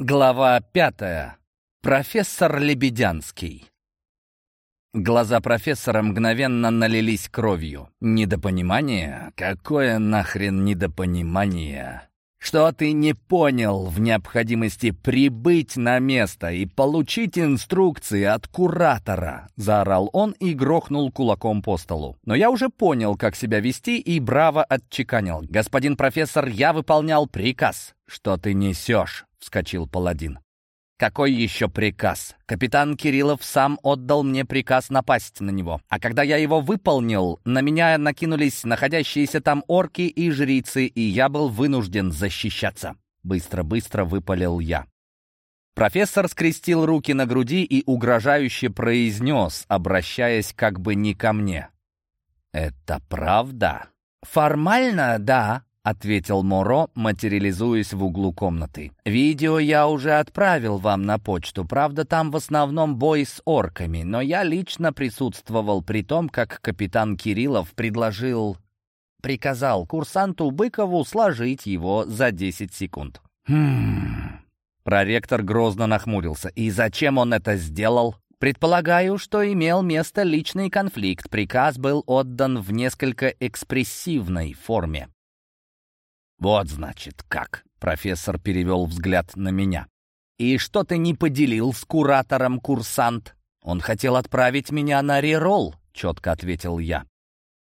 Глава пятая. Профессор Лебедянский. Глаза профессора мгновенно налились кровью. Недопонимание? Какое нахрен недопонимание? Что ты не понял в необходимости прибыть на место и получить инструкции от куратора? Заорал он и грохнул кулаком по столу. Но я уже понял, как себя вести и браво отчеканил. Господин профессор, я выполнял приказ. Что ты несешь? Вскочил паладин. «Какой еще приказ? Капитан Кириллов сам отдал мне приказ напасть на него. А когда я его выполнил, на меня накинулись находящиеся там орки и жрицы, и я был вынужден защищаться». Быстро-быстро выпалил я. Профессор скрестил руки на груди и угрожающе произнес, обращаясь как бы не ко мне. «Это правда?» «Формально, да», — ответил Моро, материализуясь в углу комнаты. «Видео я уже отправил вам на почту. Правда, там в основном бой с орками, но я лично присутствовал при том, как капитан Кириллов предложил... приказал курсанту Быкову сложить его за 10 секунд». «Хм...» Проректор грозно нахмурился. «И зачем он это сделал?» Предполагаю, что имел место личный конфликт. Приказ был отдан в несколько экспрессивной форме. «Вот, значит, как!» — профессор перевел взгляд на меня. «И что ты не поделил с куратором, курсант? Он хотел отправить меня на реролл», — четко ответил я.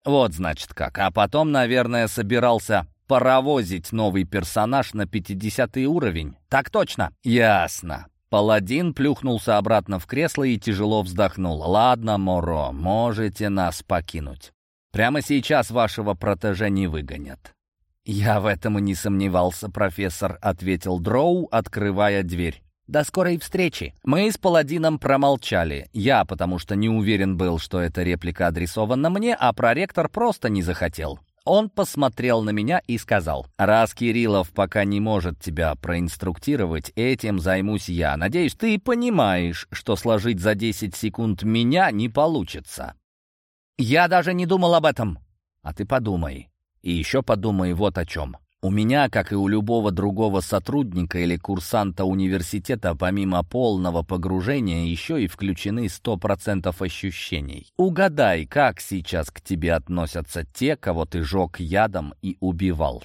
«Вот, значит, как. А потом, наверное, собирался паровозить новый персонаж на 50 уровень. Так точно?» «Ясно». Паладин плюхнулся обратно в кресло и тяжело вздохнул. «Ладно, Моро, можете нас покинуть. Прямо сейчас вашего протеже не выгонят. «Я в этом и не сомневался, профессор», — ответил Дроу, открывая дверь. «До скорой встречи!» Мы с Паладином промолчали. Я, потому что не уверен был, что эта реплика адресована мне, а проректор просто не захотел. Он посмотрел на меня и сказал, «Раз Кириллов пока не может тебя проинструктировать, этим займусь я. Надеюсь, ты понимаешь, что сложить за 10 секунд меня не получится». «Я даже не думал об этом». «А ты подумай. И еще подумай вот о чем. У меня, как и у любого другого сотрудника или курсанта университета, помимо полного погружения, еще и включены 100% ощущений. Угадай, как сейчас к тебе относятся те, кого ты жег ядом и убивал.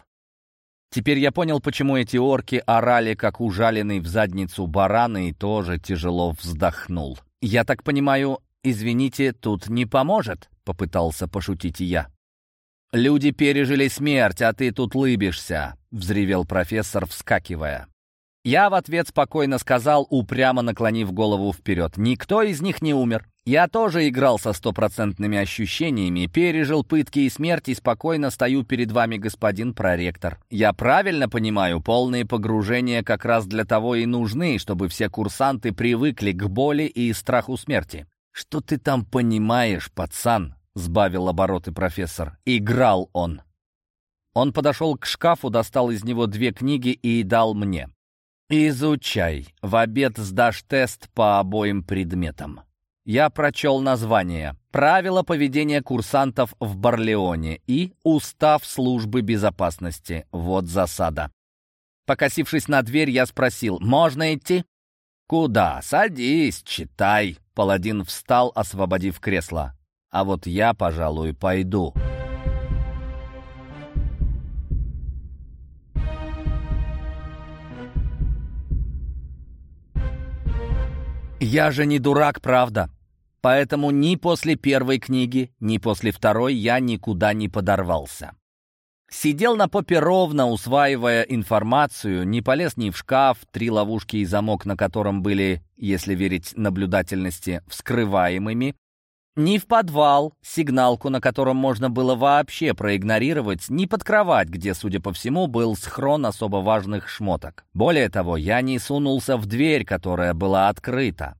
Теперь я понял, почему эти орки орали, как ужаленный в задницу баран, и тоже тяжело вздохнул. «Я так понимаю, извините, тут не поможет?» — попытался пошутить я. «Люди пережили смерть, а ты тут лыбишься», — взревел профессор, вскакивая. Я в ответ спокойно сказал, упрямо наклонив голову вперед. «Никто из них не умер. Я тоже играл со стопроцентными ощущениями, пережил пытки и смерть и спокойно стою перед вами, господин проректор. Я правильно понимаю, полные погружения как раз для того и нужны, чтобы все курсанты привыкли к боли и страху смерти». «Что ты там понимаешь, пацан?» Сбавил обороты профессор. Играл он. Он подошел к шкафу, достал из него две книги и дал мне. «Изучай. В обед сдашь тест по обоим предметам». Я прочел название «Правила поведения курсантов в Барлеоне» и «Устав службы безопасности». Вот засада. Покосившись на дверь, я спросил «Можно идти?» «Куда? Садись, читай». Паладин встал, освободив кресло. А вот я, пожалуй, пойду. Я же не дурак, правда. Поэтому ни после первой книги, ни после второй я никуда не подорвался. Сидел на попе ровно, усваивая информацию, не полез ни в шкаф, три ловушки и замок, на котором были, если верить наблюдательности, вскрываемыми, ни в подвал, сигналку, на котором можно было вообще проигнорировать, ни под кровать, где, судя по всему, был схрон особо важных шмоток. Более того, я не сунулся в дверь, которая была открыта.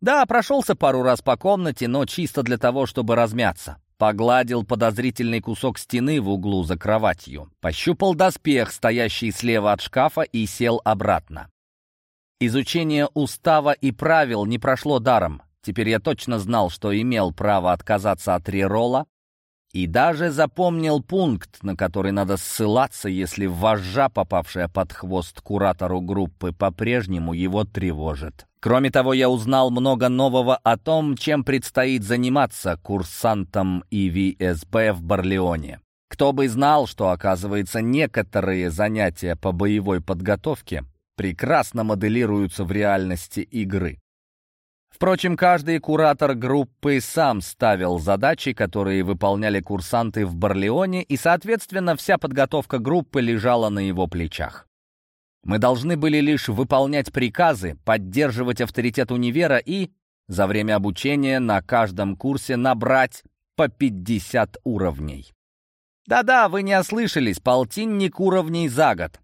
Да, прошелся пару раз по комнате, но чисто для того, чтобы размяться. Погладил подозрительный кусок стены в углу за кроватью. Пощупал доспех, стоящий слева от шкафа, и сел обратно. Изучение устава и правил не прошло даром. Теперь я точно знал, что имел право отказаться от реролла, И даже запомнил пункт, на который надо ссылаться, если вожжа, попавшая под хвост куратору группы, по-прежнему его тревожит. Кроме того, я узнал много нового о том, чем предстоит заниматься курсантам ИВСБ в Барлеоне. Кто бы знал, что, оказывается, некоторые занятия по боевой подготовке прекрасно моделируются в реальности игры. Впрочем, каждый куратор группы сам ставил задачи, которые выполняли курсанты в Барлеоне, и, соответственно, вся подготовка группы лежала на его плечах. Мы должны были лишь выполнять приказы, поддерживать авторитет универа и, за время обучения, на каждом курсе набрать по 50 уровней. Да-да, вы не ослышались, полтинник уровней за год.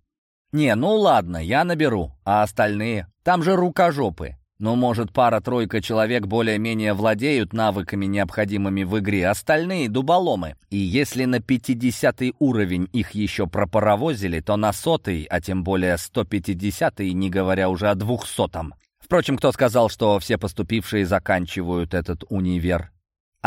Не, ну ладно, я наберу, а остальные? Там же рукожопы. Ну, может, пара-тройка человек более-менее владеют навыками, необходимыми в игре, остальные — дуболомы. И если на 50 уровень их еще пропаровозили, то на сотый, а тем более 150 не говоря уже о двухсотом. Впрочем, кто сказал, что все поступившие заканчивают этот универ?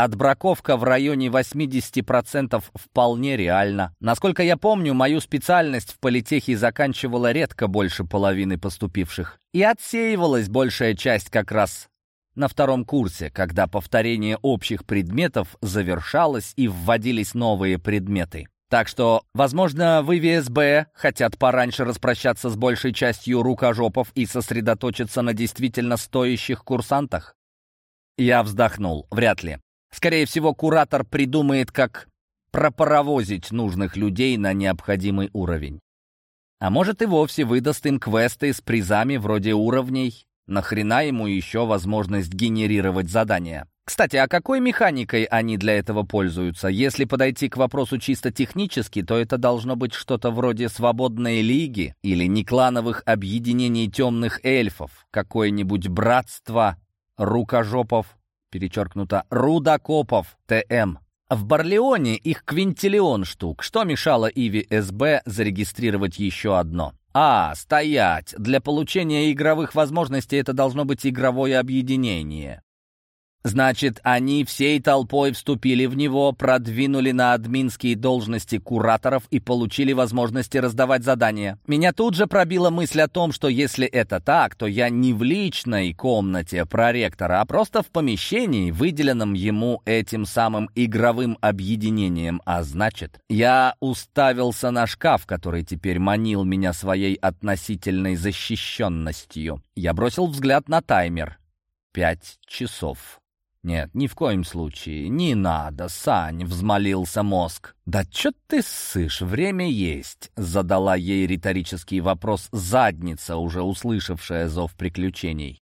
Отбраковка в районе 80% вполне реальна. Насколько я помню, мою специальность в политехе заканчивала редко больше половины поступивших. И отсеивалась большая часть как раз на втором курсе, когда повторение общих предметов завершалось и вводились новые предметы. Так что, возможно, в ИВСБ хотят пораньше распрощаться с большей частью рукожопов и сосредоточиться на действительно стоящих курсантах? Я вздохнул. Вряд ли. Скорее всего, куратор придумает, как пропаровозить нужных людей на необходимый уровень. А может и вовсе выдаст им квесты с призами вроде уровней. Нахрена ему еще возможность генерировать задания? Кстати, а какой механикой они для этого пользуются? Если подойти к вопросу чисто технически, то это должно быть что-то вроде свободной лиги или неклановых объединений темных эльфов, какое-нибудь братство рукожопов перечеркнуто, рудокопов ТМ. В Барлеоне их квинтиллион штук. Что мешало Иви СБ зарегистрировать еще одно? А, стоять! Для получения игровых возможностей это должно быть игровое объединение. Значит, они всей толпой вступили в него, продвинули на админские должности кураторов и получили возможности раздавать задания. Меня тут же пробила мысль о том, что если это так, то я не в личной комнате проректора, а просто в помещении, выделенном ему этим самым игровым объединением. А значит, я уставился на шкаф, который теперь манил меня своей относительной защищенностью. Я бросил взгляд на таймер. Пять часов. «Нет, ни в коем случае, не надо, Сань», — взмолился мозг. «Да чё ты ссышь, время есть», — задала ей риторический вопрос задница, уже услышавшая зов приключений.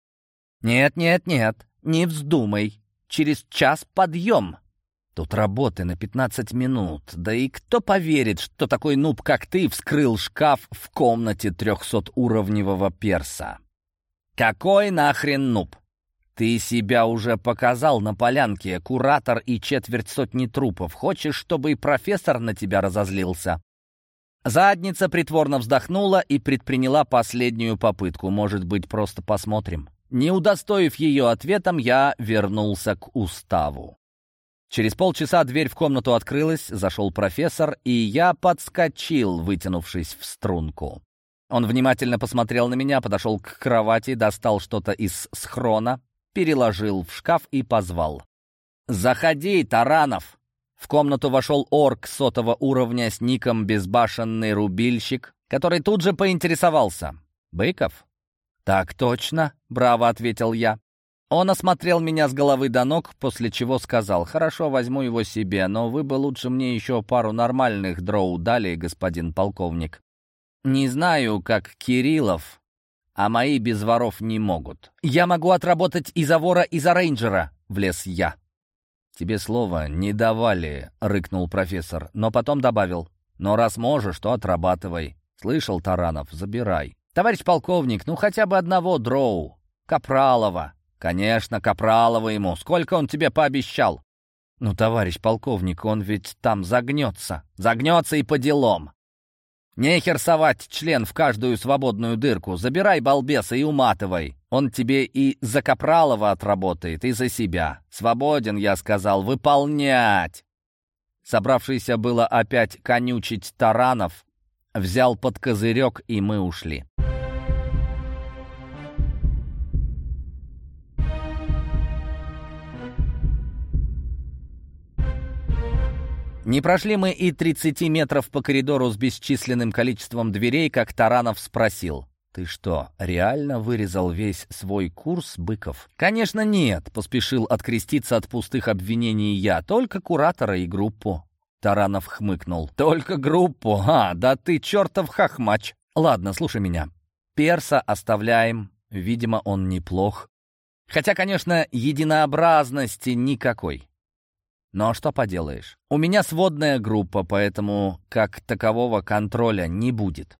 «Нет, нет, нет, не вздумай, через час подъем». Тут работы на пятнадцать минут. Да и кто поверит, что такой нуб, как ты, вскрыл шкаф в комнате трехсотуровневого перса? Какой нахрен нуб? «Ты себя уже показал на полянке, куратор и четверть сотни трупов. Хочешь, чтобы и профессор на тебя разозлился?» Задница притворно вздохнула и предприняла последнюю попытку. Может быть, просто посмотрим. Не удостоив ее ответом, я вернулся к уставу. Через полчаса дверь в комнату открылась, зашел профессор, и я подскочил, вытянувшись в струнку. Он внимательно посмотрел на меня, подошел к кровати, достал что-то из схрона, переложил в шкаф и позвал. «Заходи, Таранов!» В комнату вошел орк сотого уровня с ником «Безбашенный рубильщик», который тут же поинтересовался. «Быков?» «Так точно», — браво ответил я. Он осмотрел меня с головы до ног, после чего сказал, «Хорошо, возьму его себе, но вы бы лучше мне еще пару нормальных дроу дали, господин полковник. Не знаю, как Кириллов, а мои без воров не могут. Я могу отработать и за вора, и за рейнджера, влез я. Тебе слова не давали, рыкнул профессор, но потом добавил. Но раз можешь, то отрабатывай. Слышал, Таранов, забирай. Товарищ полковник, ну хотя бы одного дроу. Капралова. Конечно, Капралова ему. Сколько он тебе пообещал? Ну, товарищ полковник, он ведь там загнется. Загнется и по делам. Нехер совать член в каждую свободную дырку. Забирай балбеса и уматывай. Он тебе и за Капралова отработает, и за себя. Свободен, я сказал, выполнять. Собравшийся было опять конючить таранов, взял под козырек, и мы ушли. Не прошли мы и 30 метров по коридору с бесчисленным количеством дверей, как Таранов спросил. «Ты что, реально вырезал весь свой курс, Быков?» «Конечно нет», — поспешил откреститься от пустых обвинений я, «только куратора и группу». Таранов хмыкнул. «Только группу? А, да ты чертов хохмач!» «Ладно, слушай меня. Перса оставляем. Видимо, он неплох. Хотя, конечно, единообразности никакой. Но что поделаешь? У меня сводная группа, поэтому как такового контроля не будет.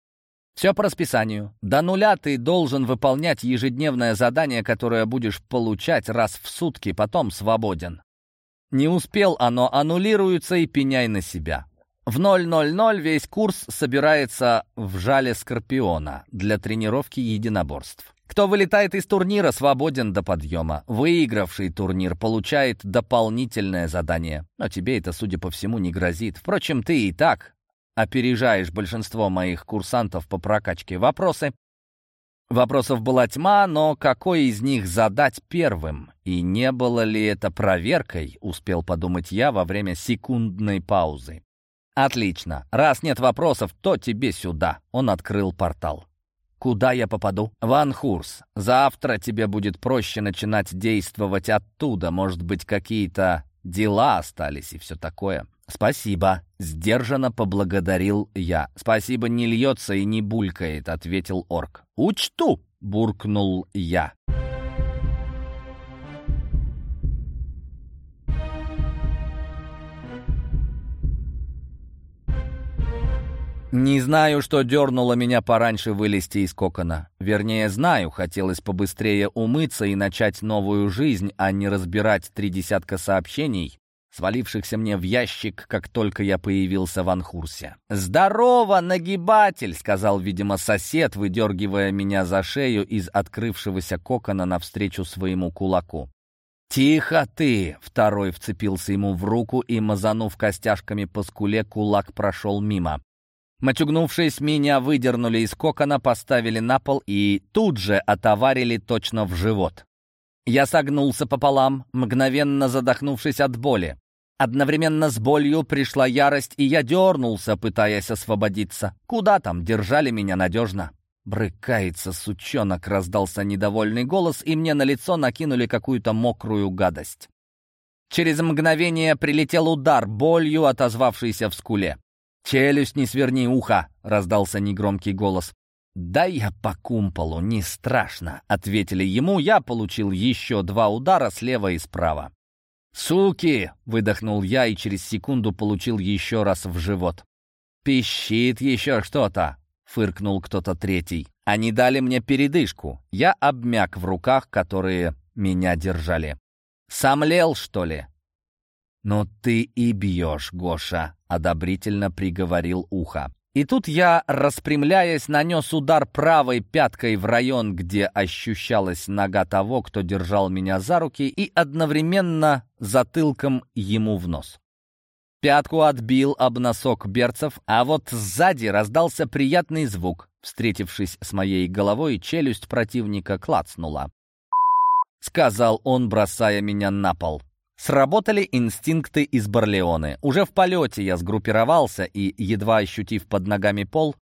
Все по расписанию. До нуля ты должен выполнять ежедневное задание, которое будешь получать раз в сутки, потом свободен. Не успел оно, аннулируется и пеняй на себя. В 0.00 весь курс собирается в жале Скорпиона для тренировки единоборств. Кто вылетает из турнира, свободен до подъема. Выигравший турнир получает дополнительное задание. Но тебе это, судя по всему, не грозит. Впрочем, ты и так опережаешь большинство моих курсантов по прокачке. Вопросы? Вопросов была тьма, но какой из них задать первым? И не было ли это проверкой, успел подумать я во время секундной паузы. «Отлично. Раз нет вопросов, то тебе сюда». Он открыл портал. Куда я попаду? Ван Хурс. Завтра тебе будет проще начинать действовать оттуда. Может быть, какие-то дела остались и все такое. Спасибо. Сдержанно поблагодарил я. Спасибо не льется и не булькает, ответил орк. Учту, буркнул я. Не знаю, что дернуло меня пораньше вылезти из кокона. Вернее, знаю, хотелось побыстрее умыться и начать новую жизнь, а не разбирать три десятка сообщений, свалившихся мне в ящик, как только я появился в Анхурсе. «Здорово, нагибатель!» — сказал, видимо, сосед, выдергивая меня за шею из открывшегося кокона навстречу своему кулаку. «Тихо ты!» — второй вцепился ему в руку и, мазанув костяшками по скуле, кулак прошел мимо. Матюгнувшись, меня выдернули из кокона, поставили на пол и тут же отоварили точно в живот. Я согнулся пополам, мгновенно задохнувшись от боли. Одновременно с болью пришла ярость, и я дернулся, пытаясь освободиться. Куда там, держали меня надежно. «Брыкается, сучонок!» — раздался недовольный голос, и мне на лицо накинули какую-то мокрую гадость. Через мгновение прилетел удар, болью отозвавшийся в скуле. «Челюсть не сверни ухо!» — раздался негромкий голос. «Да я по кумполу, не страшно», — ответили ему. Я получил еще два удара слева и справа. «Суки!» — выдохнул я и через секунду получил еще раз в живот. «Пищит еще что-то!» — фыркнул кто-то третий. Они дали мне передышку. Я обмяк в руках, которые меня держали. «Сомлел, что ли?» «Ну ты и бьешь, Гоша», — одобрительно приговорил ухо. И тут я, распрямляясь, нанес удар правой пяткой в район, где ощущалась нога того, кто держал меня за руки, и одновременно затылком ему в нос. Пятку отбил об носок берцев, а вот сзади раздался приятный звук. Встретившись с моей головой, челюсть противника клацнула. Сказал он, бросая меня на пол. Сработали инстинкты из Барлеоны. Уже в полете я сгруппировался и, едва ощутив под ногами пол,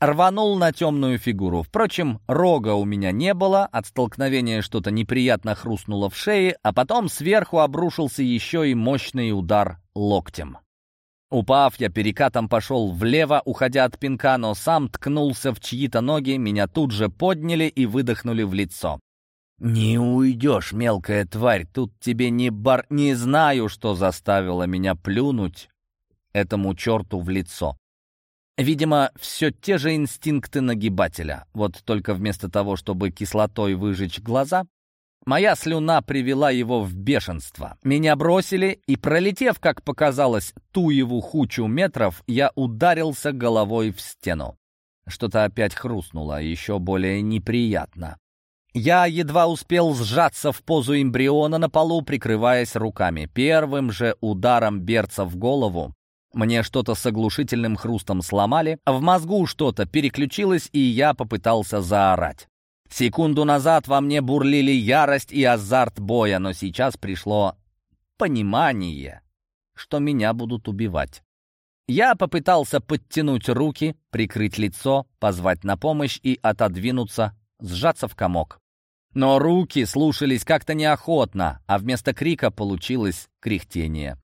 рванул на темную фигуру. Впрочем, рога у меня не было, от столкновения что-то неприятно хрустнуло в шее, а потом сверху обрушился еще и мощный удар локтем. Упав, я перекатом пошел влево, уходя от пинка, но сам ткнулся в чьи-то ноги, меня тут же подняли и выдохнули в лицо. «Не уйдешь, мелкая тварь, тут тебе не бар... Не знаю, что заставило меня плюнуть этому черту в лицо. Видимо, все те же инстинкты нагибателя. Вот только вместо того, чтобы кислотой выжечь глаза, моя слюна привела его в бешенство. Меня бросили, и, пролетев, как показалось, ту его хучу метров, я ударился головой в стену. Что-то опять хрустнуло, еще более неприятно. Я едва успел сжаться в позу эмбриона на полу, прикрываясь руками. Первым же ударом берца в голову Мне что-то с оглушительным хрустом сломали, в мозгу что-то переключилось, и я попытался заорать. Секунду назад во мне бурлили ярость и азарт боя, но сейчас пришло понимание, что меня будут убивать. Я попытался подтянуть руки, прикрыть лицо, позвать на помощь и отодвинуться, сжаться в комок. Но руки слушались как-то неохотно, а вместо крика получилось кряхтение.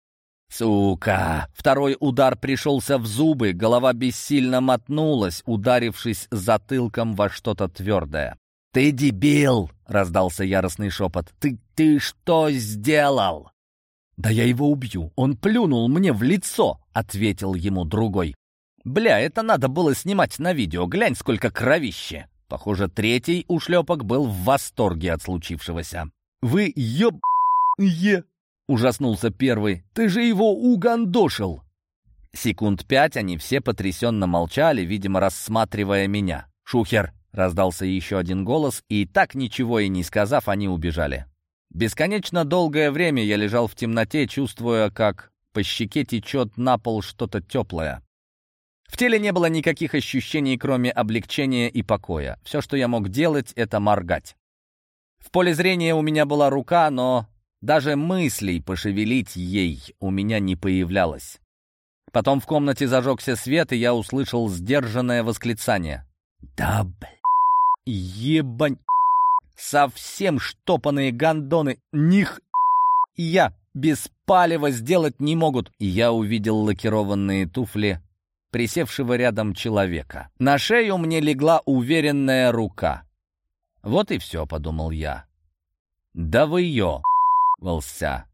«Сука!» Второй удар пришелся в зубы, голова бессильно мотнулась, ударившись затылком во что-то твердое. «Ты дебил!» — раздался яростный шепот. «Ты, ты что сделал?» «Да я его убью! Он плюнул мне в лицо!» — ответил ему другой. «Бля, это надо было снимать на видео. Глянь, сколько кровище!» Похоже, третий ушлепок был в восторге от случившегося. «Вы еб... е...» — ужаснулся первый. «Ты же его угандошил!» Секунд пять они все потрясенно молчали, видимо, рассматривая меня. «Шухер!» — раздался еще один голос, и так ничего и не сказав, они убежали. Бесконечно долгое время я лежал в темноте, чувствуя, как по щеке течет на пол что-то теплое. В теле не было никаких ощущений, кроме облегчения и покоя. Все, что я мог делать, это моргать. В поле зрения у меня была рука, но даже мыслей пошевелить ей у меня не появлялось. Потом в комнате зажегся свет, и я услышал сдержанное восклицание. «Да, бля, ебань, совсем штопанные гондоны, них я без палева сделать не могут!» Я увидел лакированные туфли присевшего рядом человека. На шею мне легла уверенная рука. «Вот и все», — подумал я. «Да вы ее!» волся.